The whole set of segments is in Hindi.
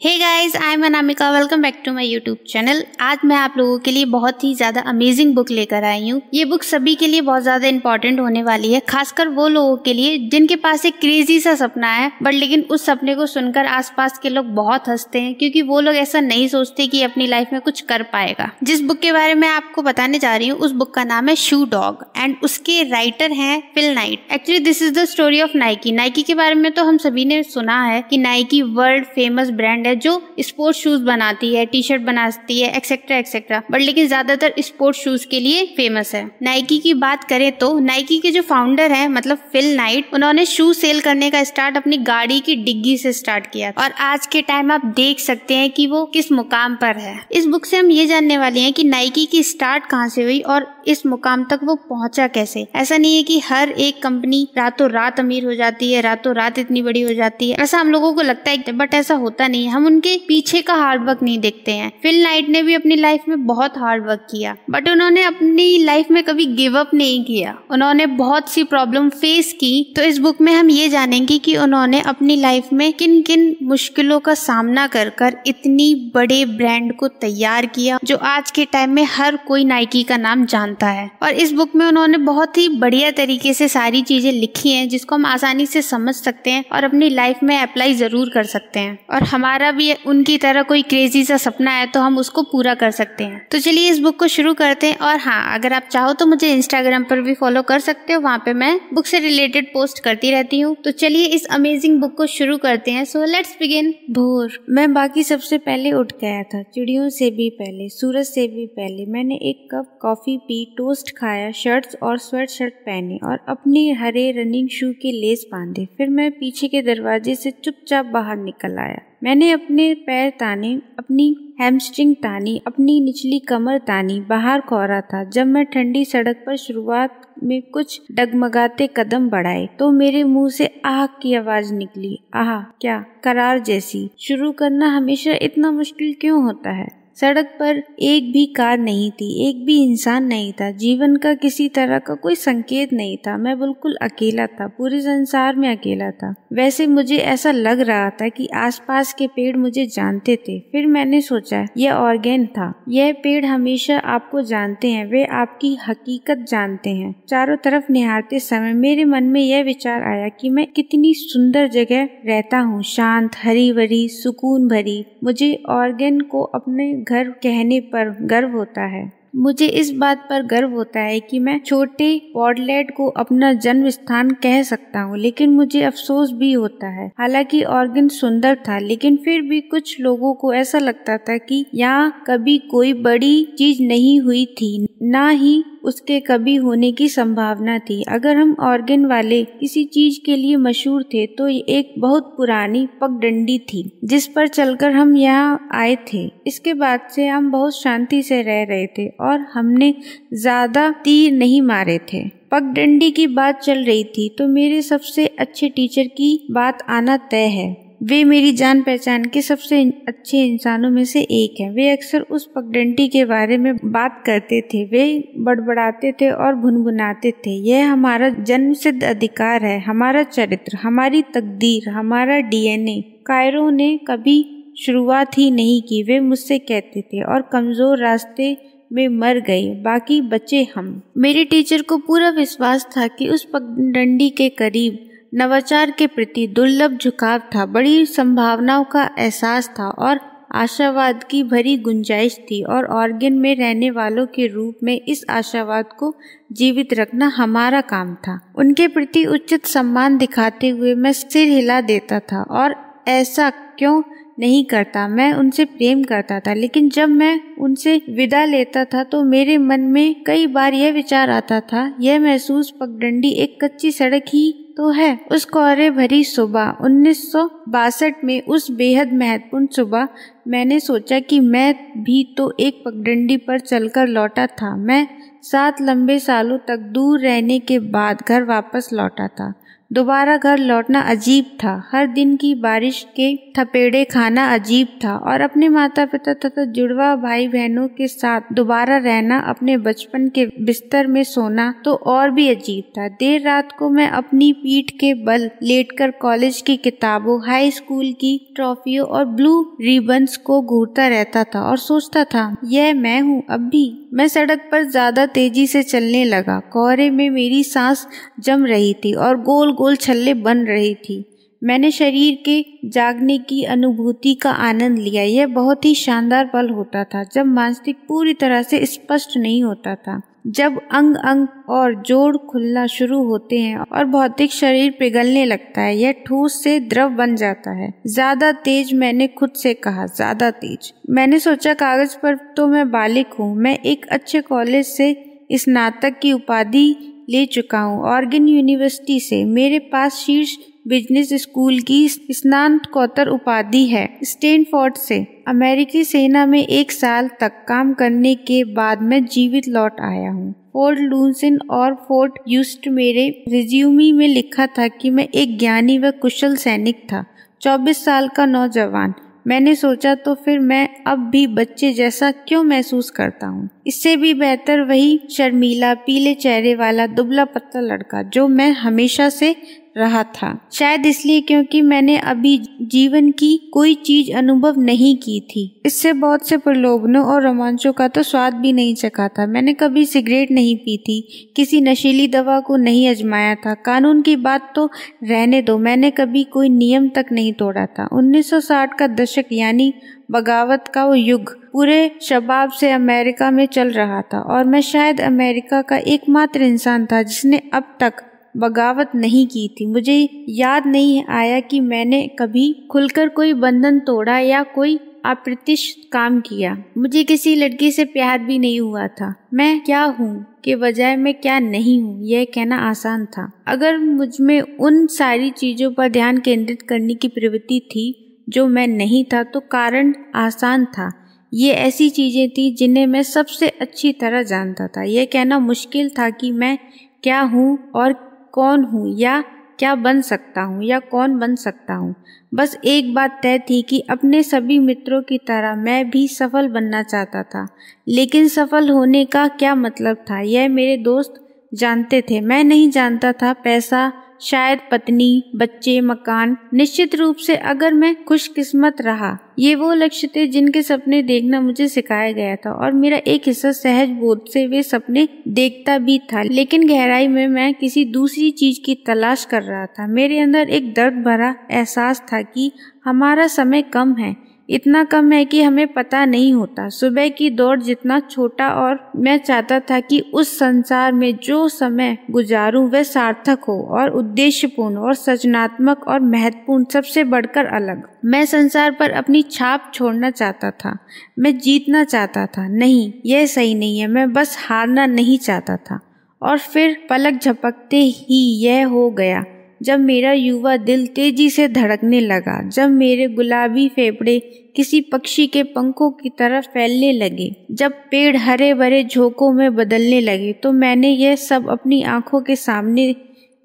Hey guys I am Anamika welcome back to my YouTube channel आज मैं आप लोगों के लिए बहुत ही ज़्यादा अमेजिंग बुक लेकर आई हूँ। ये बुक सभी के लिए बहुत ज़्यादा इंपॉर्टेंट होने वाली है, खासकर वो लोगों के लिए जिनके पास एक क्रेजी सा सपना है बट लेकिन उस सपने को सुनकर आसपास के लोग बहुत हँसते हैं, क्योंकि वो लोग ऐसा नहीं सोचते कि अपनी लाइफ में कुछ कर पाएगा। जिस बुक के बारे में आपको बताने जा रही हूँ, उस बुक का नाम है शू डॉग एंड उसके राइटर है Phil Knight actually this is the story of Nike Nike के बारे में तो हम सभी ने सुना है की नाइकी वर्ल्ड फ़ेमस ब्रांड है, जो स्पोर्ट्स शूज़ बनाती है टी शर्ट बनाती है एक्सेट्रा एक्सेट्रा बट लेकिन ज़्यादातर स्पोर्ट्स शूज़ के लिए फ़ेमस है। नाइकी की बात करें तो नाइकी के जो फाउंडर है मतलब फिल नाइट उन्होंने शूज़ सेल करने का स्टार्ट अपनी गाड़ी की डिग्गी से स्टार्ट किया। और आज के टाइम आप देख सकते हैं कि वो किस मुकाम पर है। इस बुक से हम ये जानने वाले हैं कि नाइकी की स्टार्ट कहाँ से हुई और इस मुकाम तक वो पहुँचा कैसे। ऐसा नहीं है कि हर एक कंपनी रातों रात अमीर हो जाती है, रातों रात इतनी बड़ी हो जाती है। ऐसा हम लोगों को लगता है बट ऐसा होता नहीं है। हम उनके पीछे का हार्ड वर्क नहीं देखते हैं। फिल नाइट ने भी अपनी लाइफ में बहुत हार्ड वर्क किया बट उन्होंने अपनी लाइफ में कभी गिव अप नहीं किया। उन्होंने बहुत सी प्रॉब्लम फेस की। तो इस बुक में हम ये जानेंगे कि उन्होंने अपनी लाइफ में किन किन मुश्किलों का सामना कर कर इतनी बड़े ब्रांड को तैयार किया, जो आज के टाइम में हर कोई नाइकी का नाम जानता है। और इस बुक में उन्होंने बहुत ही बढ़िया तरीके से सारी चीज़ें लिखी हैं, जिसको हम आसानी से समझ सकते हैं और अपनी लाइफ में अप्लाई ज़रूर कर सकते हैं। और हमारा भी उनकी तरह कोई क्रेजी सा सपना है तो हम उसको पूरा कर सकते हैं। तो चलिए इस बुक को शुरू करते हैं, और हाँ अगर आप चाहो तो मुझे इंस्टाग्राम पर भी फॉलो कर सकते हो, वहाँ पे मैं बुक से रिलेटेड पोस्ट करती रहती हूँ। तो चलिए इस अमेजिंग बुक को शुरू करते हैं। सो लेट्स बिगिन भोर, मैं बाकी सबसे पहले उठ गया था। चिड़ियों से भी पहले, सूरज से भी पहले, मैंने एक कप कॉफ़ी पी टोस्ट खाया शर्ट्स और स्वेट शर्ट पहने और अपने हरे रनिंग शू के लेस बांधे। फिर मैं पीछे के दरवाजे से चुपचाप बाहर निकल आया। मैंने अपने पैर ताने, अपनी हैमस्ट्रिंग तानी, अपनी निचली कमर तानी, बाहर कोहरा था। जब मैं ठंडी सड़क पर शुरुआत में कुछ डगमगाते कदम बढ़ाए तो मेरे मुँह से आह की आवाज़ निकली। आह, क्या? करार जैसी। शुरू करना हमेशा इतना मुश्किल क्यों होता है? सड़क पर एक भी कार नहीं थी, एक भी इंसान नहीं था, जीवन का किसी तरह का कोई संकेत नहीं था। मैं बिल्कुल अकेला था, पूरे संसार में अकेला था। वैसे मुझे ऐसा लग रहा था कि आसपास के पेड़ मुझे जानते थे, फिर मैंने सोचा, यह ऑर्गेन था। यह पेड़ हमेशा आपको जानते हैं, वे आपकी हकीकत जानते हैं। चारों तरफ़ निहारते समय मेरे मन में यह विचार आया कि मैं कितनी सुंदर जगह रहता हूँ, शांत हरी भरी सुकून भरी। मुझे ऑर्गेन को अपने घर कहने पर गर्व होता है। मुझे इस बात पर गर्व होता है कि मैं छोटे पॉडलेट को अपना जन्म स्थान कह सकता हूँ, लेकिन मुझे अफसोस भी होता है। हालाँकि ऑर्गन सुंदर था, लेकिन फिर भी कुछ लोगों को ऐसा लगता था कि यहाँ कभी कोई बड़ी चीज़ नहीं हुई थी, ना ही उसके कभी होने की संभावना थी। अगर हम ऑर्गन वाले किसी चीज़ के लिए मशहूर थे तो ये एक बहुत पुरानी पगडंडी थी, जिस पर चलकर हम यहाँ आए थे। इसके बाद से हम बहुत शांति से रह रहे थे और हमने ज़्यादा तीर नहीं मारे थे। पगडंडी की बात चल रही थी तो मेरे सबसे अच्छे टीचर की बात आना तय है। वे मेरी जान पहचान के सबसे अच्छे इंसानों में से एक हैं। वे अक्सर उस पगडंडी के बारे में बात करते थे। वे बड़बड़ाते थे और भुनभुनाते थे। यह हमारा जन्म सिद्ध अधिकार है, हमारा चरित्र, हमारी तकदीर, हमारा डीएनए। कायरों ने कभी शुरुआत ही नहीं की, वे मुझसे कहते थे और कमज़ोर रास्ते में मर गए, बाकी बचे हम। मेरे टीचर को पूरा विश्वास था कि उस पगडंडी के करीब नवाचार के प्रति दुर्लभ झुकाव था। बड़ी संभावनाओं का एहसास था और आशावाद की भरी गुंजाइश थी और ऑर्गेन में रहने वालों के रूप में इस आशावाद को जीवित रखना हमारा काम था। उनके प्रति उचित सम्मान दिखाते हुए मैं सिर हिला देता था और ऐसा क्यों नहीं करता, मैं उनसे प्रेम करता था। लेकिन जब मैं उनसे विदा लेता था तो मेरे मन में कई बार यह विचार आता था, यह महसूस पगडंडी एक कच्ची सड़क ही तो है। उस कोहरे भरी सुबह, उन्नीस सौ बासठ में उस बेहद महत्वपूर्ण सुबह, मैंने सोचा कि मैं भी तो एक पगडंडी पर चलकर लौटा था। मैं सात लंबे सालों तक दूर रहने के बाद घर वापस लौटा था। दोबारा घर लौटना अजीब था। हर दिन की बारिश के थपेड़े खाना अजीब था और अपने माता पिता तथा जुड़वा भाई बहनों के साथ दोबारा रहना, अपने बचपन के बिस्तर में सोना तो और भी अजीब था। देर रात को मैं अपनी पीठ के बल लेटकर कॉलेज की किताबों, हाई स्कूल की ट्रॉफियों और ब्लू रिबन्स को घूरता रहता था और सोचता था, यह मैं हूँ, अब भी मैं सड़क पर ज़्यादा तेज़ी से चलने लगा। कोहरे में मेरी सांस जम रही थी और गोल गोल छल्ले बन रही थी। मैंने शरीर के जागने की अनुभूति का आनंद लिया। यह बहुत ही शानदार पल होता था, जब मानसिक पूरी तरह से स्पष्ट नहीं होता था। जब अंग अंग और जोड़ खुलना शुरू होते हैं और भौतिक शरीर पिघलने लगता है, यह ठोस से द्रव बन जाता है। ज़्यादा तेज मैंने खुद से कहा, ज़्यादा तेज। मैंने सोचा, कागज़ पर तो मैं बालिक हूँ। मैं एक अच्छे कॉलेज से स्नातक की उपाधि ले चुका हूँ। ऑर्गन यूनिवर्सिटी से मेरे पास शीर्ष बिज़नेस स्कूल की स्नातकोत्तर उपाधि है। स्टेनफोर्ड से अमेरिकी सेना में एक साल तक काम करने के बाद मैं जीवित लौट आया हूँ। फोर्ट लूनसिन और फोर्ट यूस्ट मेरे रिज्यूमी में लिखा था कि मैं एक ज्ञानी व कुशल सैनिक था। 24 साल का नौजवान। मैंने सोचा तो फिर मैं अब भी बच्चे जैसा क्यों महसूस करता हूँ? इससे भी बेहतर वही शर्मीला, पीले चेहरे वाला दुबला पत्ता लड़का जो मैं हमेशा से रहा था। शायद इसलिए क्योंकि मैंने अभी जीवन की कोई चीज़ अनुभव नहीं की थी। इससे बहुत से प्रलोभनों और रोमांचों का तो स्वाद भी नहीं चखा था। मैंने कभी सिगरेट नहीं पी थी, किसी नशीली दवा को नहीं अजमाया था। कानून की बात तो रहने दो, मैंने कभी कोई नियम तक नहीं तोड़ा था। 1960 का दशक यानी बगावत का वो युग। पूरे शबाब से अमेरिका में चल रहा था और मैं शायद अमेरिका का एकमात्र इंसान था जिसने अब तक बगावत नहीं की थी। मुझे याद नहीं आया कि मैंने कभी खुलकर कोई बंधन तोड़ा या कोई अप्रतिष्ठ काम किया। मुझे किसी लड़की से प्यार भी नहीं हुआ था। मैं क्या हूँ? के बजाय मैं क्या नहीं हूँ? यह कहना आसान था। अगर मुझमें उन सारी चीज़ों पर ध्यान केंद्रित करने की प्रवृत्ति थी जो मैं नहीं था तो कारण आसान था। ये ऐसी चीज़ें थी जिन्हें मैं सबसे अच्छी तरह जानता था। यह कहना मुश्किल था कि मैं क्या हूँ और कौन हूँ या क्या बन सकता हूँ या कौन बन सकता हूँ। बस एक बात तय थी कि अपने सभी मित्रों की तरह मैं भी सफल बनना चाहता था। लेकिन सफल होने का क्या मतलब था? यह मेरे दोस्त जानते थे। मैं नहीं जानता था पैसा शायद पत्नी, बच्चे, मकान, निश्चित रूप से अगर मैं खुशकिस्मत रहा। ये वो लक्ष्य थे जिनके सपने देखना मुझे सिखाया गया था और मेरा एक हिस्सा सहज बोध से वे सपने देखता भी था। लेकिन गहराई में मैं किसी दूसरी चीज़ की तलाश कर रहा था। मेरे अंदर एक दर्द भरा एहसास था कि हमारा समय कम है। इतना कम है कि हमें पता नहीं होता। सुबह की दौड़ जितना छोटा और मैं चाहता था कि उस संसार में जो समय गुजारूं, वह सार्थक हो और उद्देश्यपूर्ण और सृजनात्मक और महत्वपूर्ण, सबसे बढ़कर अलग। मैं संसार पर अपनी छाप छोड़ना चाहता था। मैं जीतना चाहता था। नहीं, यह सही नहीं है। मैं बस हारना नहीं चाहता था। और फिर पलक झपकते ही यह हो गया। जब मेरा युवा दिल तेज़ी से धड़कने लगा, जब मेरे गुलाबी फेफड़े किसी पक्षी के पंखों की तरह फैलने लगे, जब पेड़ हरे भरे झोंकों में बदलने लगे तो मैंने यह सब अपनी आँखों के सामने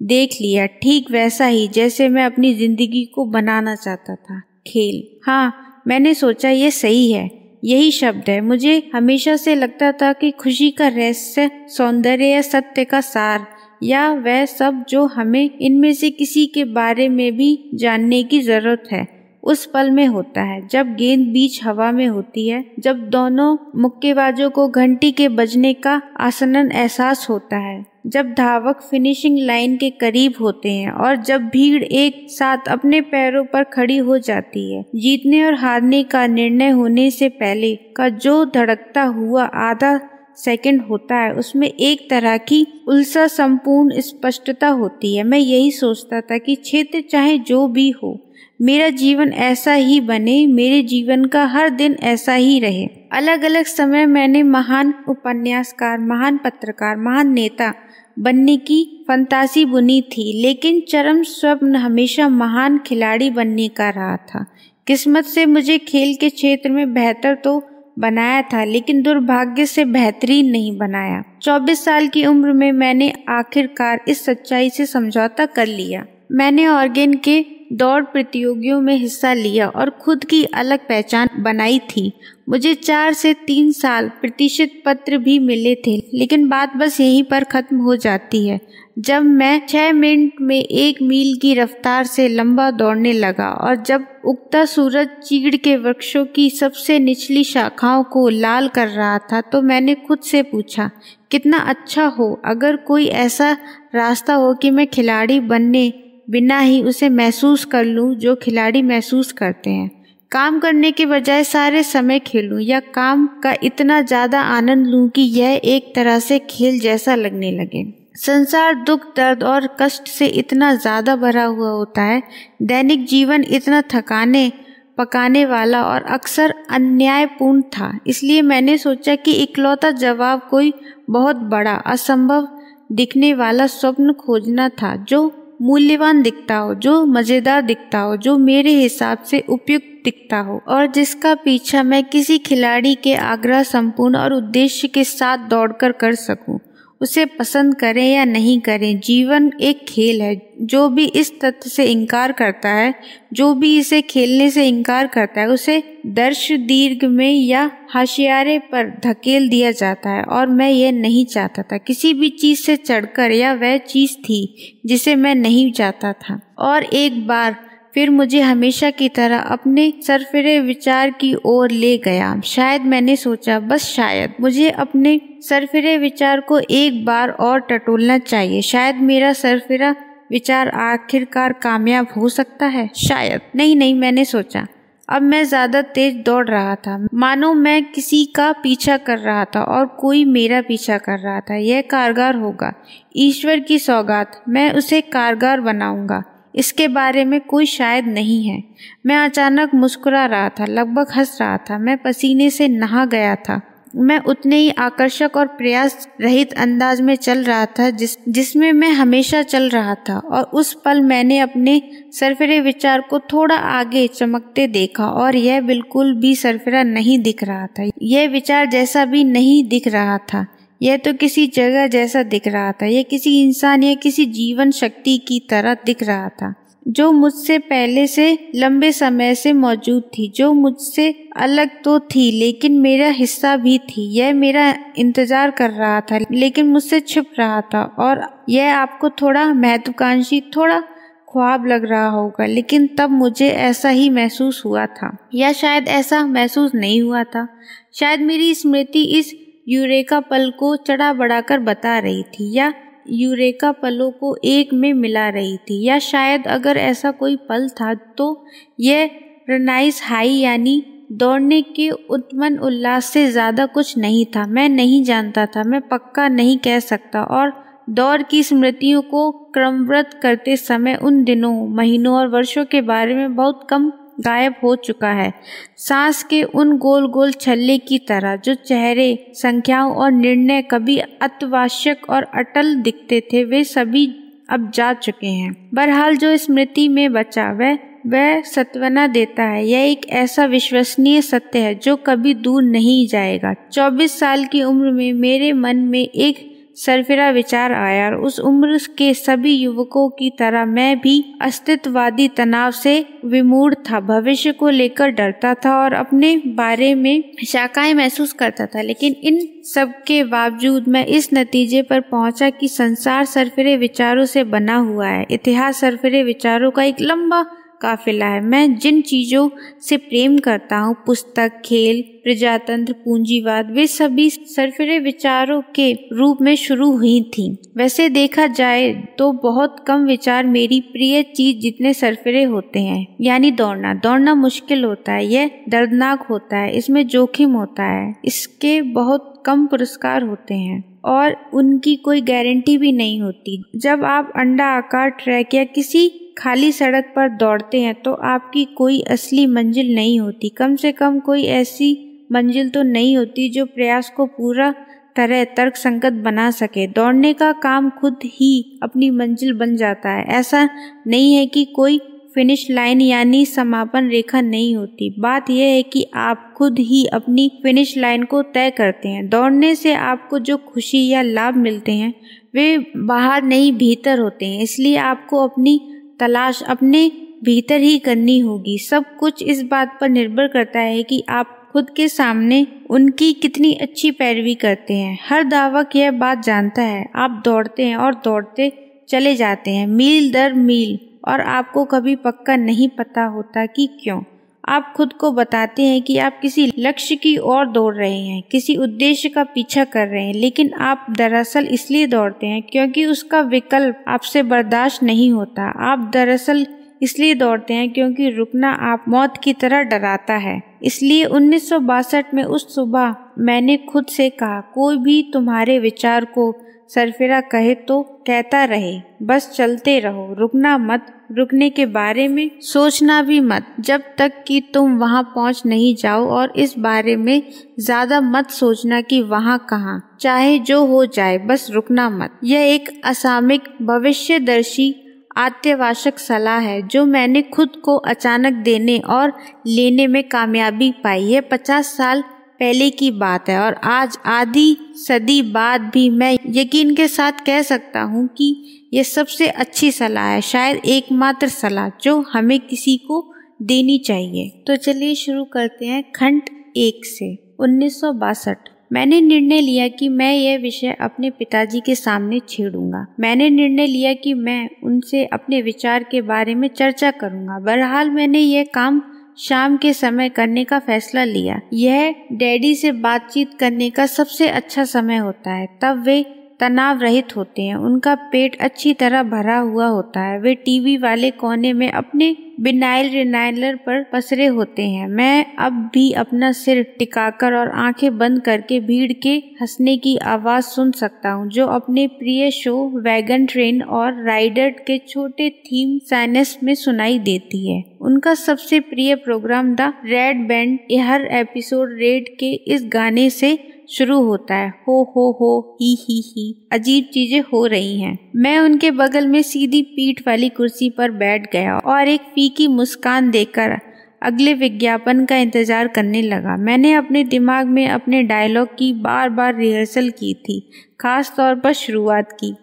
देख लिया। ठीक वैसा ही, जैसे मैं अपनी ज़िंदगी को बनाना चाहता था। खेल। हाँ मैंने सोचा ये सही है। यही शब्द है। मुझे हमेशा से लगता था कि खुशी का रहस्य, सौंदर्य या सत्य का सार या वह सब जो हमें इनमें से किसी के बारे में भी जानने की ज़रूरत है, उस पल में होता है। जब गेंद बीच हवा में होती है, जब दोनों मुक्केबाजों को घंटी के बजने का आसनन एहसास होता है, जब धावक फिनिशिंग लाइन के करीब होते हैं और जब भीड़ एक साथ अपने पैरों पर खड़ी हो जाती है, जीतने और हारने का निर्णय होने से पहले का जो धड़कता हुआ आधा सेकंड होता है, उसमें एक तरह की उल्सा संपूर्ण स्पष्टता होती है। मैं यही सोचता था कि क्षेत्र चाहे जो भी हो, मेरा जीवन ऐसा ही बने, मेरे जीवन का हर दिन ऐसा ही रहे। अलग अलग समय मैंने महान उपन्यासकार, महान पत्रकार, महान नेता बनने की फंतासी बुनी थी, लेकिन चरम स्वप्न हमेशा महान खिलाड़ी बनने का रहा था। किस्मत से मुझे खेल के क्षेत्र में बेहतर तो बनाया था, लेकिन दुर्भाग्य से बेहतरीन नहीं बनाया। 24 साल की उम्र में मैंने आखिरकार इस सच्चाई से समझौता कर लिया। मैंने ऑर्गेन के दौड़ प्रतियोगियों में हिस्सा लिया और खुद की अलग पहचान बनाई थी। मुझे चार से तीन साल प्रतिशत पत्र भी मिले थे, लेकिन बात बस यहीं पर ख़त्म हो जाती है। जब मैं छः मिनट में एक मील की रफ्तार से लंबा दौड़ने लगा और जब उगता सूरज चीड़ के वृक्षों की सबसे निचली शाखाओं को लाल कर रहा था तो मैंने खुद से पूछा, कितना अच्छा हो, अगर कोई ऐसा रास्ता हो कि मैं खिलाड़ी बनने बिना ही उसे महसूस कर लूँ जो खिलाड़ी महसूस करते हैं। काम करने के बजाय सारे समय खेलूं या काम का इतना ज़्यादा आनंद लूँ कि यह एक तरह से खेल जैसा लगने लगे। संसार दुख, दर्द और कष्ट से इतना ज़्यादा भरा हुआ होता है। दैनिक जीवन इतना थकाने, पकाने वाला और अक्सर अन्यायपूर्ण था। इसलिए मैंने सोचा कि इकलौता जवाब कोई बहुत बड़ा, असंभव दिखने वाला स्वप्न खोजना था, जो मूल्यवान दिखता हो, जो मज़ेदार दिखता हो, जो मेरे हिसाब से उपयुक्त दिखता हो और जिसका पीछा मैं किसी खिलाड़ी के आग्रह, संपूर्ण और उद्देश्य के साथ दौड़कर कर सकूँ। उसे पसंद करें या नहीं करें, जीवन एक खेल है। जो भी इस तथ्य से इनकार करता है, जो भी इसे खेलने से इनकार करता है, उसे दर्श, दीर्घ में या हाशियारे पर धकेल दिया जाता है। और मैं ये नहीं चाहता था। किसी भी चीज़ से चढ़कर या वह चीज़ थी जिसे मैं नहीं चाहता था। और एक बार फिर मुझे हमेशा की तरह अपने सरफिरे विचार की ओर ले गया। शायद मैंने सोचा, बस शायद। मुझे अपने सरफिरे विचार को एक बार और टटोलना चाहिए। शायद मेरा सरफिरा विचार आखिरकार कामयाब हो सकता है? शायद। नहीं नहीं, मैंने सोचा। अब मैं ज़्यादा तेज दौड़ रहा था। मानो मैं किसी का पीछा कर रहा था और कोई मेरा पीछा कर रहा था। यह कारगर होगा। ईश्वर की सौगात। मैं उसे कारगर बनाऊँगा। इसके बारे में कोई शायद नहीं है। मैं अचानक मुस्कुरा रहा था, लगभग हंस रहा था। मैं पसीने से नहा गया था। मैं उतने ही आकर्षक और प्रयास रहित अंदाज में चल रहा था जिस, जिसमें मैं हमेशा चल रहा था और उस पल मैंने अपने सरफरे विचार को थोड़ा आगे चमकते देखा और यह बिल्कुल भी सरफरा नहीं दिख रहा था। यह विचार जैसा भी नहीं दिख रहा था। यह तो किसी जगह जैसा दिख रहा था। यह किसी इंसान या किसी जीवन शक्ति की तरह दिख रहा था, जो मुझसे पहले से लंबे समय से मौजूद थी, जो मुझसे अलग तो थी, लेकिन मेरा हिस्सा भी थी। यह मेरा इंतज़ार कर रहा था, लेकिन मुझसे छुप रहा था और यह आपको थोड़ा महत्वाकांक्षी, थोड़ा ख्वाब लग रहा होगा, लेकिन तब मुझे ऐसा ही महसूस हुआ था। या शायद ऐसा महसूस नहीं हुआ था। शायद मेरी स्मृति इस यूरेका पल को चढ़ा बढ़ाकर बता रही थी या यूरेका पलों को एक में मिला रही थी या शायद अगर ऐसा कोई पल था तो यह रनाइस हाई यानी दौड़ने के उत्मन उल्लास से ज़्यादा कुछ नहीं था। मैं नहीं जानता था, मैं पक्का नहीं कह सकता और दौड़ की स्मृतियों को क्रमवृत करते समय उन दिनों, महीनों और वर्षों के बारे में बहुत कम गायब हो चुका है। सांस के उन गोल गोल छल्ले की तरह, जो चेहरे, संख्याओं और निर्णय कभी अत्यावश्यक और अटल दिखते थे, वे सभी अब जा चुके हैं। बहरहाल, जो स्मृति में बचा, वह वह सत्वना देता है। यह एक ऐसा विश्वसनीय सत्य है, जो कभी दूर नहीं जाएगा। 24 साल की उम्र में मेरे मन में एक सरफिरा विचार आया और उस उम्र के सभी युवकों की तरह मैं भी अस्तित्ववादी तनाव से विमूढ़ था। भविष्य को लेकर डरता था और अपने बारे में शाखाएँ महसूस करता था, लेकिन इन सब के बावजूद मैं इस नतीजे पर पहुँचा कि संसार सरफिरे विचारों से बना हुआ है। इतिहास सरफिरे विचारों का एक लंबा काफिला है। मैं जिन चीज़ों से प्रेम करता हूँ, पुस्तक, खेल, प्रजातंत्र, पूंजीवाद, वे सभी सरफरे विचारों के रूप में शुरू हुई थी। वैसे देखा जाए तो बहुत कम विचार मेरी प्रिय चीज़ जितने सरफरे होते हैं, यानी दौड़ना। दौड़ना मुश्किल होता है, यह दर्दनाक होता है, इसमें जोखिम होता है, इसके बहुत कम पुरस्कार होते हैं, और उनकी कोई गारंटी भी नहीं होती। जब आप अंडा, आकार, ट्रैक या किसी खाली सड़क पर दौड़ते हैं तो आपकी कोई असली मंजिल नहीं होती। कम से कम कोई ऐसी मंजिल तो नहीं होती जो प्रयास को पूरा तरह तर्क संगत बना सके। दौड़ने का काम खुद ही अपनी मंजिल बन जाता है। ऐसा नहीं है कि कोई फिनिश लाइन यानी समापन रेखा नहीं होती। बात यह है कि आप खुद ही अपनी फिनिश लाइन को तय करते हैं। दौड़ने से आपको जो खुशी या लाभ मिलते हैं, वे बाहर नहीं, भीतर होते हैं। इसलिए आपको अपनी तलाश अपने भीतर ही करनी होगी। सब कुछ इस बात पर निर्भर करता है कि आप खुद के सामने उनकी कितनी अच्छी पैरवी करते हैं। हर दावक यह बात जानता है। आप दौड़ते हैं और दौड़ते चले जाते हैं। मील दर मील। और आपको कभी पक्का नहीं पता होता कि क्यों। आप खुद को बताते हैं कि आप किसी लक्ष्य की ओर दौड़ रहे हैं, किसी उद्देश्य का पीछा कर रहे हैं, लेकिन आप दरअसल इसलिए दौड़ते हैं क्योंकि उसका विकल्प आपसे बर्दाश्त नहीं होता। आप दरअसल इसलिए दौड़ते हैं क्योंकि रुकना आप मौत की तरह डराता है। इसलिए उन्नीस सौ बासठ में उस सुबह मैंने खुद से कहा, कोई भी तुम्हारे विचार को सरफिरा कहे तो कहता रहे, बस चलते रहो, रुकना मत, रुकने के बारे में सोचना भी मत। जब तक कि तुम वहाँ पहुँच नहीं जाओ और इस बारे में ज़्यादा मत सोचना कि वहाँ कहाँ। चाहे जो हो जाए, बस रुकना मत। यह एक असामिक भविष्यदर्शी आत्यवाशक सलाह है, जो मैंने खुद को अचानक देने और लेने में कामयाबी पाई है। पचास साल पहले की बात है और आज आधी सदी बाद भी मैं यकीन के साथ कह सकता हूँ कि ये सबसे अच्छी सलाह है, शायद एकमात्र सलाह जो हमें किसी को देनी चाहिए। तो चलिए शुरू करते हैं खंड एक से। उन्नीस सौ बासठ। मैंने निर्णय लिया कि मैं यह विषय अपने पिताजी के सामने छेड़ूँगा। मैंने निर्णय लिया कि मैं उनसे अपने विचार के बारे में चर्चा करूँगा। बहरहाल मैंने यह काम शाम के समय करने का फैसला लिया। यह डैडी से बातचीत करने का सबसे अच्छा समय होता है। तब वे तनाव रहित होते हैं। उनका पेट अच्छी तरह भरा हुआ होता है। वे टीवी वाले कोने में अपने बिनाइल रिनाइलर पर पसरे होते हैं। मैं अब भी अपना सिर टिकाकर और आँखें बंद करके भीड़ के हंसने की आवाज़ सुन सकता हूँ, जो अपने प्रिय शो वैगन ट्रेन और राइडर के छोटे थीम साइनस में सुनाई देती है। उनका सबसे प्रिय प्रोग्राम द रेड बैंड हर एपिसोड रेड के इस गाने से शुरू होता है। हो हो हो, ही ही ही। अजीब चीज़ें हो रही हैं। मैं उनके बगल में सीधी पीठ वाली कुर्सी पर बैठ गया और एक फीकी मुस्कान देकर अगले विज्ञापन का इंतज़ार करने लगा। मैंने अपने दिमाग में अपने डायलॉग की बार बार रिहर्सल की थी, खास तौर पर शुरुआत की।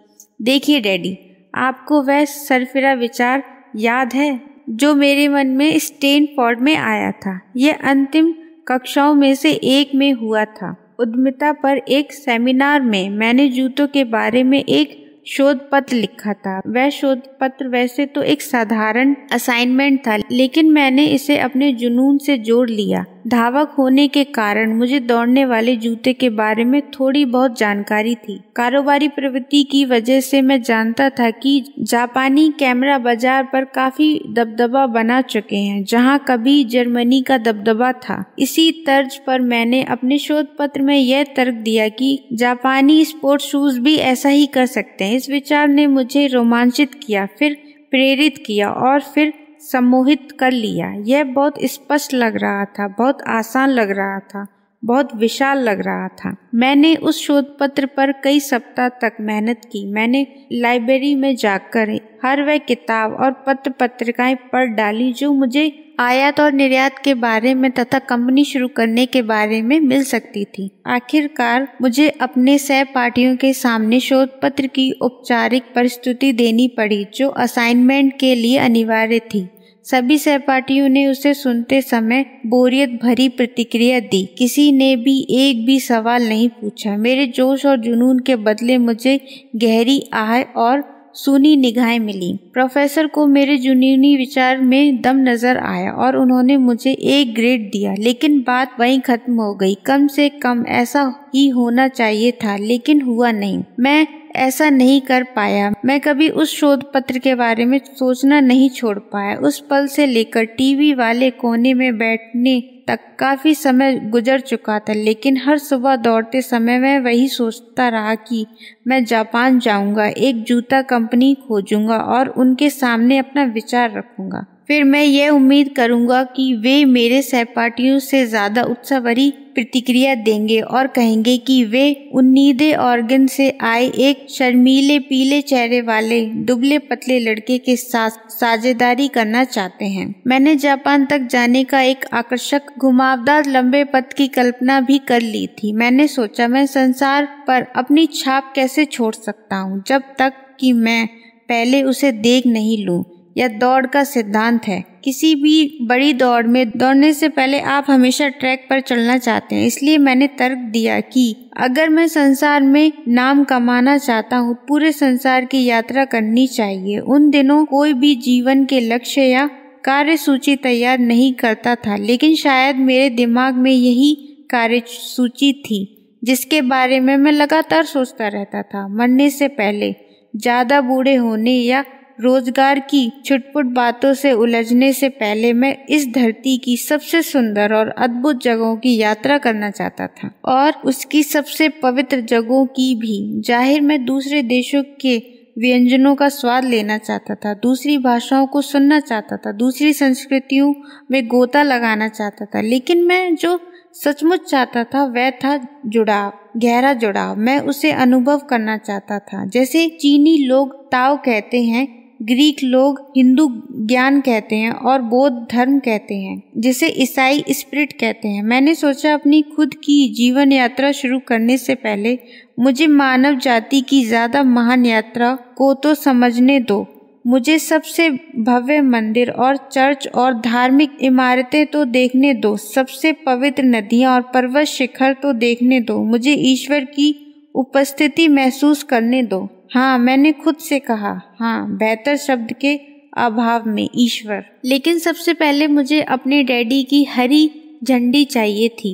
देखिए, डैडी, आपको वह सरफिरा विचार याद है जो मेरे मन में स्टेन में आया था। यह अंतिम कक्षाओं में से एक में हुआ था। उद्यमिता पर एक सेमिनार में मैंने जूतों के बारे में एक शोध पत्र लिखा था। वह शोध पत्र वैसे तो एक साधारण असाइनमेंट था, लेकिन मैंने इसे अपने जुनून से जोड़ लिया। धावक होने के कारण मुझे दौड़ने वाले जूते के बारे में थोड़ी बहुत जानकारी थी। कारोबारी प्रवृत्ति की वजह से मैं जानता था कि जापानी कैमरा बाज़ार पर काफ़ी दबदबा बना चुके हैं, जहाँ कभी जर्मनी का दबदबा था। इसी तर्ज पर मैंने अपने शोध पत्र में यह तर्क दिया कि जापानी स्पोर्ट्स शूज़ भी ऐसा ही कर सकते हैं। इस विचार ने मुझे रोमांचित किया, फिर प्रेरित किया और फिर सम्मोहित कर लिया। यह बहुत स्पष्ट लग रहा था, बहुत आसान लग रहा था, बहुत विशाल लग रहा था। मैंने उस शोध पत्र पर कई सप्ताह तक मेहनत की। मैंने लाइब्रेरी में जाकर हर वह किताब और पत्र पत्रिकाएँ पढ़ डाली जो मुझे आयात और निर्यात के बारे में तथा कंपनी शुरू करने के बारे में मिल सकती थी। आखिरकार मुझे अपने सहपाठियों के सामने शोध पत्र की औपचारिक प्रस्तुति देनी पड़ी, जो असाइनमेंट के लिए अनिवार्य थी। सभी सहपाठियों ने उसे सुनते समय बोरियत भरी प्रतिक्रिया दी। किसी ने भी एक भी सवाल नहीं पूछा। मेरे जोश और जुनून के बदले मुझे गहरी आह और सुनी निगाहें मिली। प्रोफेसर को मेरे जुनूनी विचार में दम नज़र आया और उन्होंने मुझे एक ग्रेड दिया, लेकिन बात वहीं खत्म हो गई। कम से कम ऐसा ही होना चाहिए था, लेकिन हुआ नहीं। मैं ऐसा नहीं कर पाया। मैं कभी उस शोध पत्र के बारे में सोचना नहीं छोड़ पाया। उस पल से लेकर टीवी वाले कोने में बैठने तक काफ़ी समय गुजर चुका था, लेकिन हर सुबह दौड़ते समय मैं वही सोचता रहा कि मैं जापान जाऊँगा, एक जूता कंपनी खोजूँगा और उनके सामने अपना विचार रखूँगा। फिर मैं ये उम्मीद करूँगा कि वे मेरे सहपाठियों से ज़्यादा उत्साह भरी प्रतिक्रिया देंगे और कहेंगे कि वे उन्नीदे ऑर्गन से आए एक शर्मीले पीले चेहरे वाले दुबले पतले लड़के के साथ साझेदारी करना चाहते हैं। मैंने जापान तक जाने का एक आकर्षक, घुमावदार, लंबे पथ की कल्पना भी कर ली थी। मैंने सोचा, मैं संसार पर अपनी छाप कैसे छोड़ सकता हूँ, जब तक कि मैं पहले उसे देख नहीं लूँ। या दौड़ का सिद्धांत है। किसी भी बड़ी दौड़ में दौड़ने से पहले आप हमेशा ट्रैक पर चलना चाहते हैं, इसलिए मैंने तर्क दिया कि अगर मैं संसार में नाम कमाना चाहता हूँ, पूरे संसार की यात्रा करनी चाहिए। उन दिनों कोई भी जीवन के लक्ष्य या कार्य सूची तैयार नहीं करता था, लेकिन शायद मेरे दिमाग में यही कार्य सूची थी, जिसके बारे में मैं लगातार सोचता रहता था। मरने से पहले, ज़्यादा बूढ़े होने या रोज़गार की छुटपुट बातों से उलझने से पहले मैं इस धरती की सबसे सुंदर और अद्भुत जगहों की यात्रा करना चाहता था। और उसकी सबसे पवित्र जगहों की भी। ज़ाहिर मैं दूसरे देशों के व्यंजनों का स्वाद लेना चाहता था, दूसरी भाषाओं को सुनना चाहता था, दूसरी संस्कृतियों में गोता लगाना चाहता था। लेकिन मैं जो सचमुच चाहता था, वह था जुड़ाव, गहरा जुड़ाव। मैं उसे अनुभव करना चाहता था। जैसे चीनी लोग ताव कहते हैं ग्रीक लोग हिंदू ज्ञान कहते हैं और बौद्ध धर्म कहते हैं, जिसे ईसाई स्पिरिट कहते हैं। मैंने सोचा अपनी खुद की जीवन यात्रा शुरू करने से पहले मुझे मानव जाति की ज़्यादा महान यात्रा को तो समझने दो। मुझे सबसे भव्य मंदिर और चर्च और धार्मिक इमारतें तो देखने दो। सबसे पवित्र नदियाँ और पर्वत शिखर तो देखने दो। मुझे ईश्वर की उपस्थिति महसूस करने दो। हाँ मैंने खुद से कहा हाँ बेहतर शब्द के अभाव में ईश्वर। लेकिन सबसे पहले मुझे अपने डैडी की हरी झंडी चाहिए थी।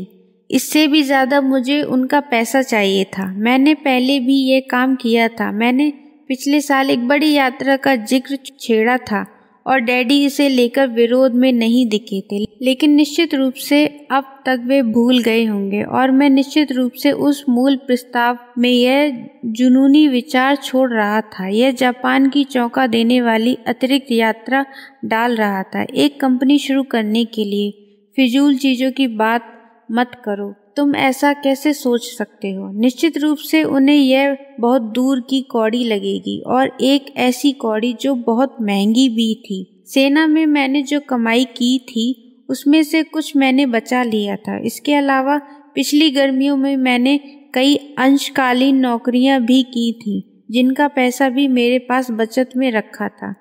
इससे भी ज़्यादा मुझे उनका पैसा चाहिए था। मैंने पहले भी ये काम किया था। मैंने पिछले साल एक बड़ी यात्रा का ज़िक्र छेड़ा था। और डैडी इसे लेकर विरोध में नहीं दिखे थे। लेकिन निश्चित रूप से अब तक वे भूल गए होंगे और मैं निश्चित रूप से उस मूल प्रस्ताव में यह जुनूनी विचार छोड़ रहा था। यह जापान की चौंका देने वाली अतिरिक्त यात्रा डाल रहा था। एक कंपनी शुरू करने के लिए फिजूल चीज़ों की बात मत करो। तुम ऐसा कैसे सोच सकते हो? निश्चित रूप से उन्हें यह बहुत दूर की कौड़ी लगेगी और एक ऐसी कौड़ी जो बहुत महँगी भी थी। सेना में मैंने जो कमाई की थी, उसमें से कुछ मैंने बचा लिया था। इसके अलावा पिछली गर्मियों में मैंने कई अंशकालीन नौकरियाँ भी की थी। जिनका पैसा भी मेरे पास बचत में रखा था।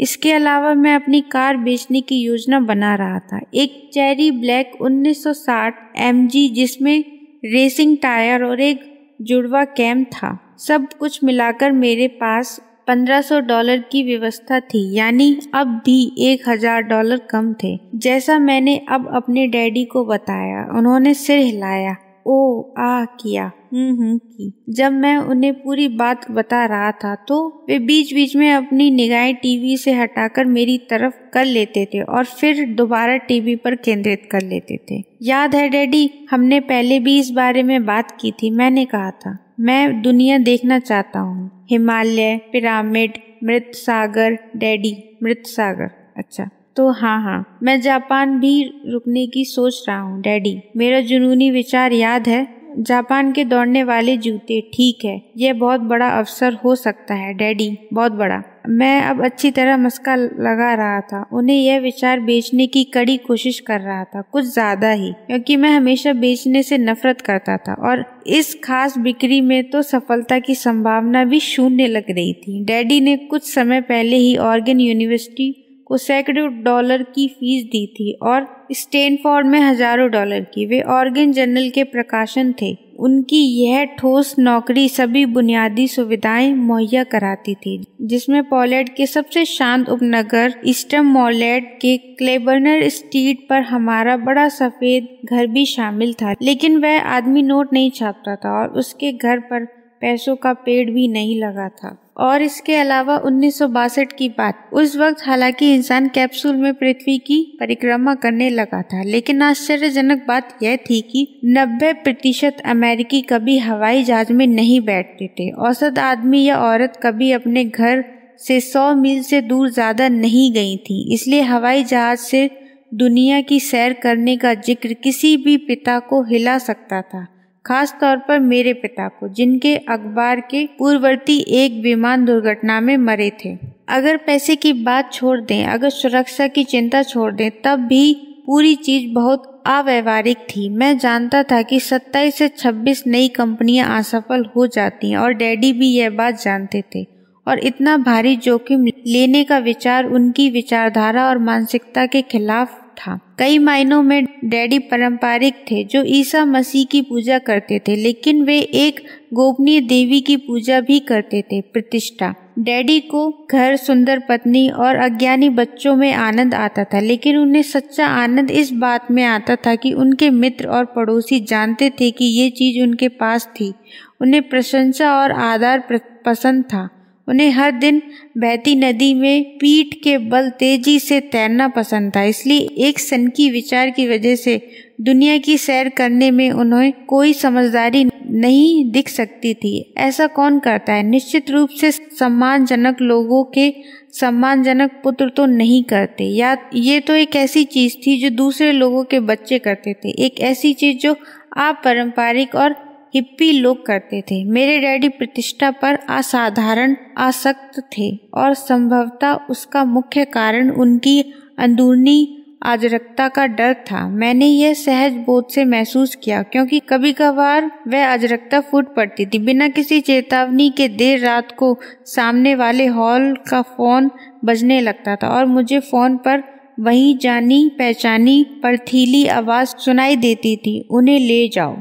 इसके अलावा मैं अपनी कार बेचने की योजना बना रहा था। एक चेरी ब्लैक 1960 एमजी जिसमें रेसिंग टायर और एक जुड़वा कैम था। सब कुछ मिलाकर मेरे पास 1500 डॉलर की व्यवस्था थी, यानी अब भी एक हज़ार डॉलर कम थे। जैसा मैंने अब अपने डैडी को बताया, उन्होंने सिर हिलाया। ओ आ किया। हम्म की। जब मैं उन्हें पूरी बात बता रहा था तो वे बीच बीच में अपनी निगाहें टीवी से हटाकर मेरी तरफ़ कर लेते थे और फिर दोबारा टीवी पर केंद्रित कर लेते थे। याद है डैडी, हमने पहले भी इस बारे में बात की थी, मैंने कहा था। मैं दुनिया देखना चाहता हूँ। हिमालय, पिरामिड, मृत सागर, डैडी, मृत सागर। अच्छा। तो हाँ हाँ। मैं जापान भी रुकने की सोच रहा हूँ, डैडी। मेरा जुनूनी विचार याद है। जापान के दौड़ने वाले जूते ठीक है। यह बहुत बड़ा अवसर हो सकता है, डैडी। बहुत बड़ा। मैं अब अच्छी तरह मस्का लगा रहा था। उन्हें यह विचार बेचने की कड़ी कोशिश कर रहा था, कुछ ज़्यादा ही, क्योंकि मैं हमेशा बेचने से नफरत करता था और इस खास बिक्री में तो सफलता की संभावना भी शून्य लग रही थी। डैडी ने कुछ समय पहले ही ऑर्गन यूनिवर्सिटी को सैकड़ों डॉलर की फ़ीस दी थी और स्टेनफोर्ड में हज़ारों डॉलर की। वे ऑर्गन जर्नल के प्रकाशन थे। उनकी यह ठोस नौकरी सभी बुनियादी सुविधाएँ मुहैया कराती थी, जिसमें पोलैंड के सबसे शांत उपनगर ईस्टर्न मोलेड के क्लेबर्नर स्ट्रीट पर हमारा बड़ा सफ़ेद घर भी शामिल था। लेकिन वह आदमी नोट नहीं छापता था और उसके घर पर पैसों का पेड़ भी नहीं लगा था। और इसके अलावा उन्नीस सौ बासठ की बात। उस वक्त हालाँकि इंसान कैप्सूल में पृथ्वी की परिक्रमा करने लगा था, लेकिन आश्चर्यजनक बात यह थी कि 90 प्रतिशत अमेरिकी कभी हवाई जहाज़ में नहीं बैठते थे। औसत आदमी या औरत कभी अपने घर से 100 मील से दूर ज़्यादा नहीं गई थी, इसलिए हवाई जहाज़ से दुनिया की सैर करने का ज़िक्र किसी भी पिता को हिला सकता था। खास तौर पर मेरे पिता को, जिनके अखबार के पूर्ववर्ती एक विमान दुर्घटना में मरे थे। अगर पैसे की बात छोड़ दें, अगर सुरक्षा की चिंता छोड़ दें, तब भी पूरी चीज़ बहुत अव्यवहारिक थी। मैं जानता था कि 27 से 26 नई कंपनियाँ असफल हो जाती हैं और डैडी भी यह बात जानते थे। और इतना भारी जोखिम लेने का विचार उनकी विचारधारा और मानसिकता के खिलाफ था। कई मायनों में डैडी पारंपरिक थे जो ईसा मसीह की पूजा करते थे, लेकिन वे एक गोपनीय देवी की पूजा भी करते थे, प्रतिष्ठा। डैडी को घर, सुंदर पत्नी और अज्ञानी बच्चों में आनंद आता था, लेकिन उन्हें सच्चा आनंद इस बात में आता था कि उनके मित्र और पड़ोसी जानते थे कि ये चीज़ उनके पास थी। उन्हें प्रशंसा और आदर पसंद था। उन्हें हर दिन बहती नदी में पीठ के बल तेज़ी से तैरना पसंद था, इसलिए एक सनकी विचार की वजह से दुनिया की सैर करने में उन्हें कोई समझदारी नहीं दिख सकती थी। ऐसा कौन करता है? निश्चित रूप से सम्मानजनक लोगों के सम्मानजनक पुत्र तो नहीं करते, या ये तो एक ऐसी चीज़ थी जो दूसरे लोगों के बच्चे करते थे। एक ऐसी चीज़ जो अपारंपरिक और हिप्पी लोग करते थे। मेरे डैडी प्रतिष्ठा पर असाधारण आसक्त थे और संभवतः उसका मुख्य कारण उनकी अंदरूनी अजरकता का डर था। मैंने यह सहज बोध से महसूस किया क्योंकि कभी कभार वह अजरकता फूट पड़ती थी। बिना किसी चेतावनी के देर रात को सामने वाले हॉल का फ़ोन बजने लगता था और मुझे फ़ोन पर वही जानी पहचानी परथीली आवाज़ सुनाई देती थी, उन्हें ले जाओ।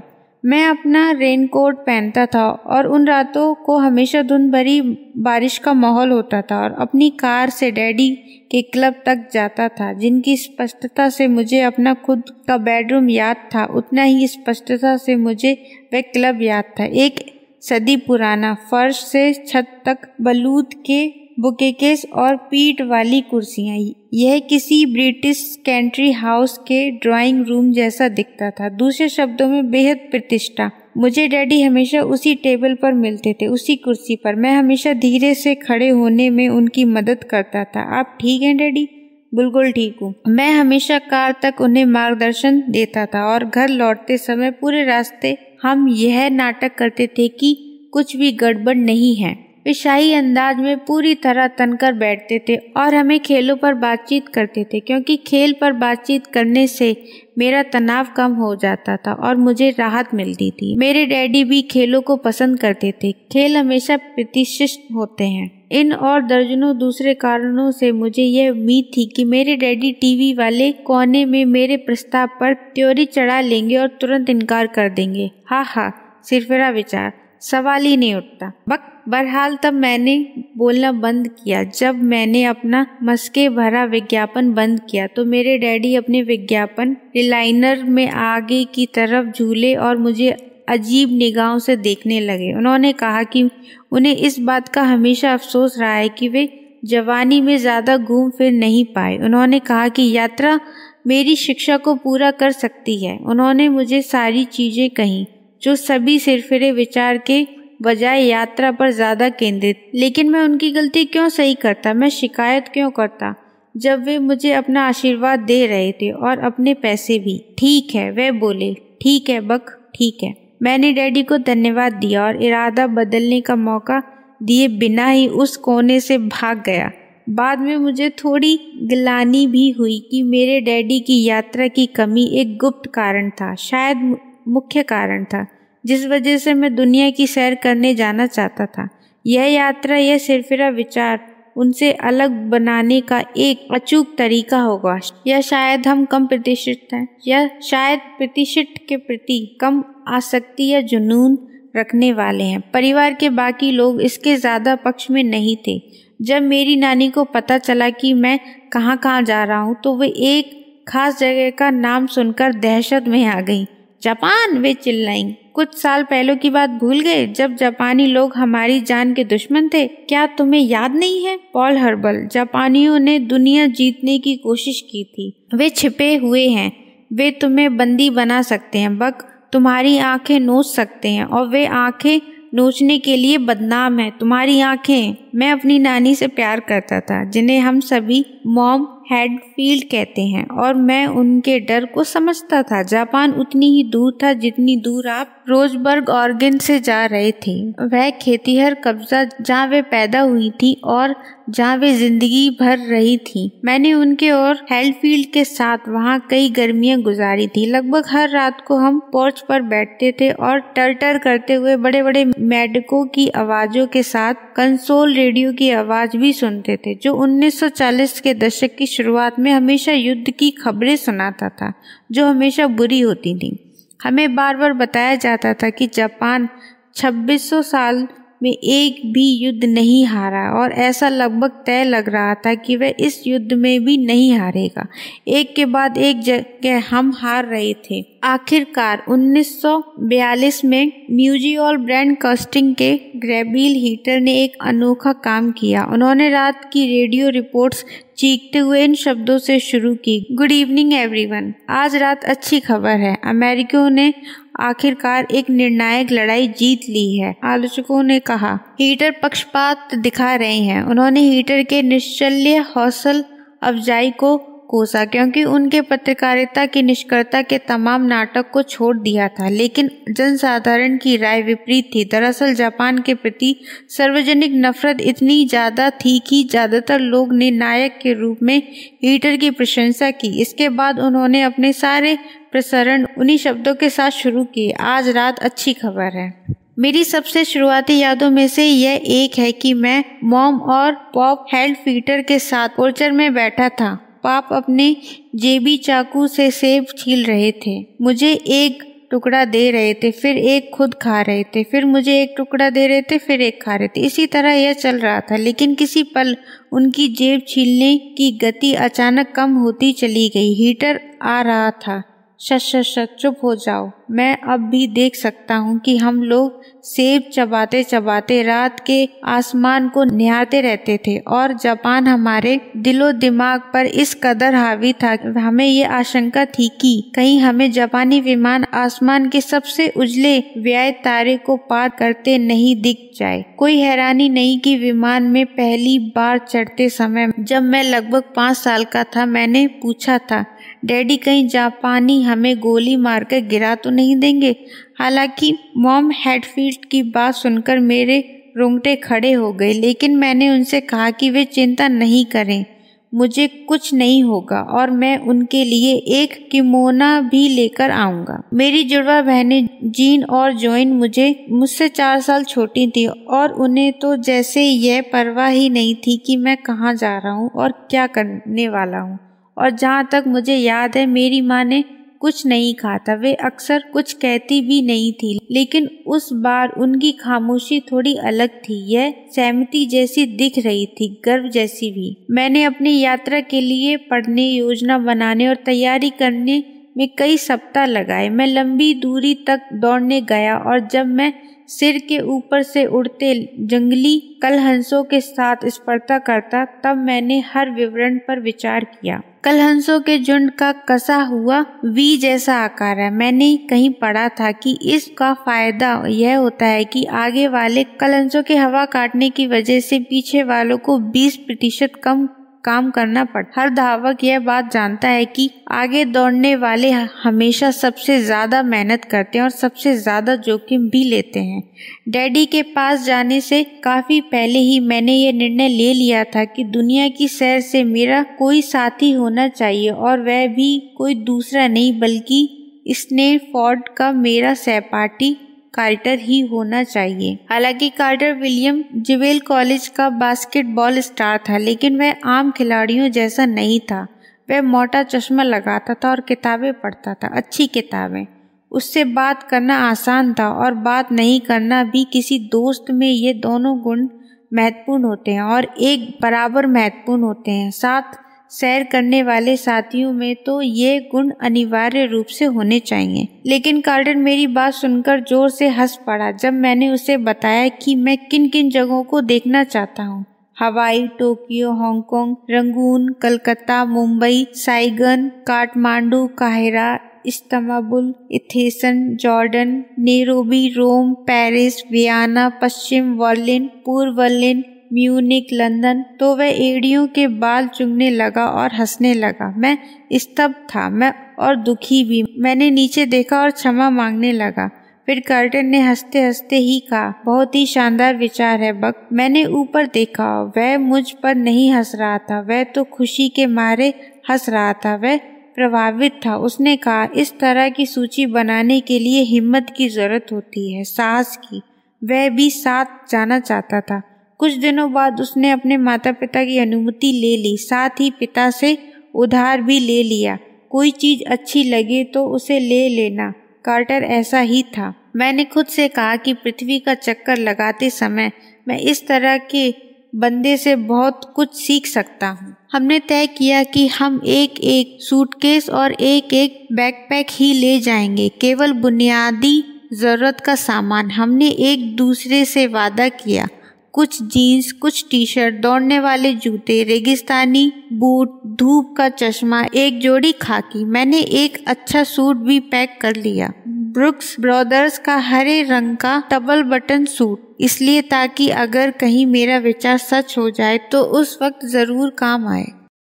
मैं अपना रेनकोट पहनता था और उन रातों को हमेशा धुंध भरी बारिश का माहौल होता था और अपनी कार से डैडी के क्लब तक जाता था, जिनकी स्पष्टता से मुझे अपना खुद का बेडरूम याद था, उतना ही स्पष्टता से मुझे वह क्लब याद था। एक सदी पुराना फर्श से छत तक बलूत के बुकेकेस और पीठ वाली कुर्सियाँ। यह किसी ब्रिटिश कैंट्री हाउस के ड्राइंग रूम जैसा दिखता था। दूसरे शब्दों में, बेहद प्रतिष्ठा। मुझे डैडी हमेशा उसी टेबल पर मिलते थे, उसी कुर्सी पर। मैं हमेशा धीरे से खड़े होने में उनकी मदद करता था। आप ठीक हैं, डैडी? बिल्कुल ठीक हूँ। मैं हमेशा कार तक उन्हें मार्गदर्शन देता था और घर लौटते समय पूरे रास्ते हम यह नाटक करते थे कि कुछ भी गड़बड़ नहीं है। वे शाही अंदाज में पूरी तरह तनकर बैठते थे और हमें खेलों पर बातचीत करते थे, क्योंकि खेल पर बातचीत करने से मेरा तनाव कम हो जाता था और मुझे राहत मिलती थी। मेरे डैडी भी खेलों को पसंद करते थे। खेल हमेशा प्रतिष्ठित होते हैं। इन और दर्जनों दूसरे कारणों से मुझे यह उम्मीद थी कि मेरे डैडी टीवी वाले कोने में मेरे प्रस्ताव पर त्योरी चढ़ा लेंगे और तुरंत इनकार कर देंगे। हाँ हाँ सिरफिरा विचार। सवाल ही नहीं उठता। बक, बहरहाल तब मैंने बोलना बंद किया। जब मैंने अपना मस्के भरा विज्ञापन बंद किया तो मेरे डैडी अपने विज्ञापन रिलाइनर में आगे की तरफ़ झूले और मुझे अजीब निगाहों से देखने लगे। उन्होंने कहा कि उन्हें इस बात का हमेशा अफसोस रहा है कि वे जवानी में ज़्यादा घूम फिर नहीं पाए। उन्होंने कहा कि यात्रा मेरी शिक्षा को पूरा कर सकती है। उन्होंने मुझे सारी चीज़ें कहीं जो सभी सिरफिरे विचार के बजाय यात्रा पर ज़्यादा केंद्रित। लेकिन मैं उनकी गलती क्यों सही करता? मैं शिकायत क्यों करता? जब वे मुझे अपना आशीर्वाद दे रहे थे और अपने पैसे भी। ठीक है, वे बोले, ठीक है, बक, ठीक है। मैंने डैडी को धन्यवाद दिया और इरादा बदलने का मौका दिए बिना ही उस कोने से भाग गया। बाद में मुझे थोड़ी गिलानी भी हुई कि मेरे डैडी की यात्रा की कमी एक गुप्त कारण था, शायद मुख्य कारण था। जिस वजह से मैं दुनिया की सैर करने जाना चाहता था। यह यात्रा, यह सिरफिरा विचार उनसे अलग बनाने का एक अचूक तरीका होगा। या शायद हम कम प्रतिष्ठित हैं, या शायद प्रतिष्ठित के प्रति कम आसक्ति या जुनून रखने वाले हैं। परिवार के बाकी लोग इसके ज़्यादा पक्ष में नहीं थे। जब मेरी नानी को पता चला कि मैं कहाँ कहाँ जा रहा हूँ तो वे एक खास जगह का नाम सुनकर दहशत में आ गई। जापान वे चिल्लाई। कुछ साल पहले की बात भूल गए, जब जापानी लोग हमारी जान के दुश्मन थे। क्या तुम्हें याद नहीं है? पॉल हर्बल, जापानियों ने दुनिया जीतने की कोशिश की थी। वे छिपे हुए हैं। वे तुम्हें बंदी बना सकते हैं, बक, तुम्हारी आँखें नोच सकते हैं और वे आँखें नोचने के लिए बदनाम है। तुम्हारी आँखें मैं अपनी नानी से प्यार करता था, जिन्हें हम सभी मॉम हेडफील्ड कहते हैं, और मैं उनके डर को समझता था। जापान उतनी ही दूर था जितनी दूर आप रोजबर्ग ऑर्गन से जा रहे थे। वह खेतीहर कब्जा जहाँ वे पैदा हुई थी और जहाँ वे ज़िंदगी भर रही थी। मैंने उनके और हेल्डफील्ड के साथ वहाँ कई गर्मियाँ गुजारी थी। लगभग हर रात को हम पोर्च पर बैठते थे और टर टर करते हुए बड़े बड़े मेडकों की आवाजों के साथ कंसोल रेडियो की आवाज़ भी सुनते थे, जो 1940 के दशक की शुरुआत में हमेशा युद्ध की खबरें सुनाता था, जो हमेशा बुरी होती थी। हमें बार बार बताया जाता था कि जापान 2600 साल में एक भी युद्ध नहीं हारा। और ऐसा लगभग तय लग रहा था कि वह इस युद्ध में भी नहीं हारेगा। एक के बाद एक जगह हम हार रहे थे। आखिरकार 1942 में म्यूजियल ब्रांड कास्टिंग के ग्रेबिल हीटर ने एक अनोखा काम किया। उन्होंने रात की रेडियो रिपोर्ट्स चीखते हुए इन शब्दों से शुरू की। Good evening, everyone. आज रात अच्छी खबर है। अमेरिकियों ने आखिरकार एक निर्णायक लड़ाई जीत ली है। आलोचकों ने कहा, हीटर पक्षपात दिखा रहे हैं। उन्होंने हीटर के निश्चल्य हौसल, अफजाई को कोसा, क्योंकि उनके पत्रकारिता की निष्कर्ता के तमाम नाटक को छोड़ दिया था। लेकिन जनसाधारण की राय विपरीत थी। दरअसल जापान के प्रति सार्वजनिक नफरत इतनी ज़्यादा थी कि ज़्यादातर लोग ने नायक के रूप में हीटर की प्रशंसा की। इसके बाद उन्होंने अपने सारे प्रसारण उन्हीं शब्दों के साथ शुरू किए आज रात अच्छी खबर है। मेरी सबसे शुरुआती यादों में से यह एक है कि मैं मॉम और पॉप हेल्ड फीटर के साथ पोर्चर में बैठा था। पाप अपने जेबी चाकू से सेब छील रहे थे। मुझे एक टुकड़ा दे रहे थे, फिर एक खुद खा रहे थे, फिर मुझे एक टुकड़ा दे रहे थे, फिर एक खा रहे थे। इसी तरह यह चल रहा था, लेकिन किसी पल उनकी जेब छीलने की गति अचानक कम होती चली गई। हीटर आ रहा था। शश शश चुप हो जाओ। मैं अब भी देख सकता हूँ कि हम लोग सेब चबाते चबाते रात के आसमान को निहारते रहते थे और जापान हमारे दिलो दिमाग पर इस कदर हावी था। हमें ये आशंका थी कि कहीं हमें जापानी विमान आसमान के सबसे उजले व्याय तारे को पार करते नहीं दिख जाए। कोई हैरानी नहीं कि विमान में पहली बार चढ़ते समय जब मैं लगभग पाँच साल का था, मैंने पूछा था डैडी कहीं जापानी हमें गोली मारकर गिरा तो नहीं देंगे। हालाँकि मॉम हेडफील्ड की बात सुनकर मेरे रोंगटे खड़े हो गए, लेकिन मैंने उनसे कहा कि वे चिंता नहीं करें, मुझे कुछ नहीं होगा और मैं उनके लिए एक किमोना भी लेकर आऊँगा। मेरी जुड़वा बहनें जीन और जोइन मुझे, मुझसे चार साल छोटी थी और उन्हें तो जैसे यह परवाह ही नहीं थी कि मैं कहाँ जा रहा हूँ और क्या करने वाला हूँ। और जहाँ तक मुझे याद है, मेरी माँ ने कुछ नहीं कहा था। वे अक्सर कुछ कहती भी नहीं थी, लेकिन उस बार उनकी खामोशी थोड़ी अलग थी। यह सहमति जैसी दिख रही थी, गर्व जैसी भी। मैंने अपनी यात्रा के लिए पढ़ने, योजना बनाने और तैयारी करने में कई सप्ताह लगाए। मैं लंबी दूरी तक दौड़ने गया और जब मैं सिर के ऊपर से उड़ते जंगली कलहंसों के साथ स्पर्धा करता, तब मैंने हर विवरण पर विचार किया। कलहंसों के झुंड का कसा हुआ, वी जैसा आकार है। मैंने कहीं पढ़ा था कि इसका फ़ायदा यह होता है कि आगे वाले कलहंसों के हवा काटने की वजह से पीछे वालों को 20 प्रतिशत कम काम करना पड़ता हर धावक यह बात जानता है कि आगे दौड़ने वाले हमेशा सबसे ज़्यादा मेहनत करते हैं और सबसे ज़्यादा जोखिम भी लेते हैं। डैडी के पास जाने से काफ़ी पहले ही मैंने ये निर्णय ले लिया था कि दुनिया की सैर से मेरा कोई साथी होना चाहिए और वह भी कोई दूसरा नहीं, बल्कि स्ने फोर्ड का मेरा सहपाठी कार्टर ही होना चाहिए। हालाँकि कार्टर विलियम जिवेल कॉलेज का बास्केटबॉल स्टार था, लेकिन वह आम खिलाड़ियों जैसा नहीं था। वह मोटा चश्मा लगाता था और किताबें पढ़ता था, अच्छी किताबें। उससे बात करना आसान था और बात नहीं करना भी किसी दोस्त में ये दोनों गुण महत्वपूर्ण होते हैं और एक बराबर महत्वपूर्ण होते हैं। साथ सैर करने वाले साथियों में तो ये गुण अनिवार्य रूप से होने चाहिए। लेकिन कार्डन, मेरी बात सुनकर ज़ोर से हंस पड़ा जब मैंने उसे बताया कि मैं किन किन जगहों को देखना चाहता हूँ। Hawaii, Tokyo, Hong Kong, Rangoon, Calcutta, Mumbai, Saigon, Kathmandu, Cairo, Istanbul, इथेसन, Jordan, Nairobi, Rome, Paris, Vienna, पश्चिम वर्लिन, पूर्व वर्लिन म्यूनिक लंदन। तो वह एड़ियों के बाल चुगने लगा और हंसने लगा। मैं स्तब्ध था, मैं और दुखी भी। मैंने नीचे देखा और क्षमा मांगने लगा। फिर कर्टन ने हँसते हँसते ही कहा, बहुत ही शानदार विचार है बक। मैंने ऊपर देखा, वह मुझ पर नहीं हंस रहा था। वह तो खुशी के मारे हंस रहा था। वह प्रभावित था। उसने कहा, इस तरह की सूची बनाने के लिए हिम्मत की ज़रूरत होती है, साहस की। वह भी साथ जाना चाहता था। कुछ दिनों बाद उसने अपने माता पिता की अनुमति ले ली, साथ ही पिता से उधार भी ले लिया। कोई चीज़ अच्छी लगे तो उसे ले लेना। कार्टर ऐसा ही था। मैंने खुद से कहा कि पृथ्वी का चक्कर लगाते समय मैं इस तरह के बंदे से बहुत कुछ सीख सकता हूँ। हमने तय किया कि हम एक एक सूटकेस और एक एक बैकपैक ही ले जाएँगे। केवल बुनियादी ज़रूरत का सामान हमने एक दूसरे से वादा किया। कुछ जीन्स कुछ टी शर्ट दौड़ने वाले जूते, रेगिस्तानी बूट, धूप का चश्मा, एक जोड़ी खाकी। मैंने एक अच्छा सूट भी पैक कर लिया। ब्रुक्स ब्रदर्स का हरे रंग का डबल बटन सूट। इसलिए ताकि अगर कहीं मेरा विचार सच हो जाए तो उस वक्त ज़रूर काम आए।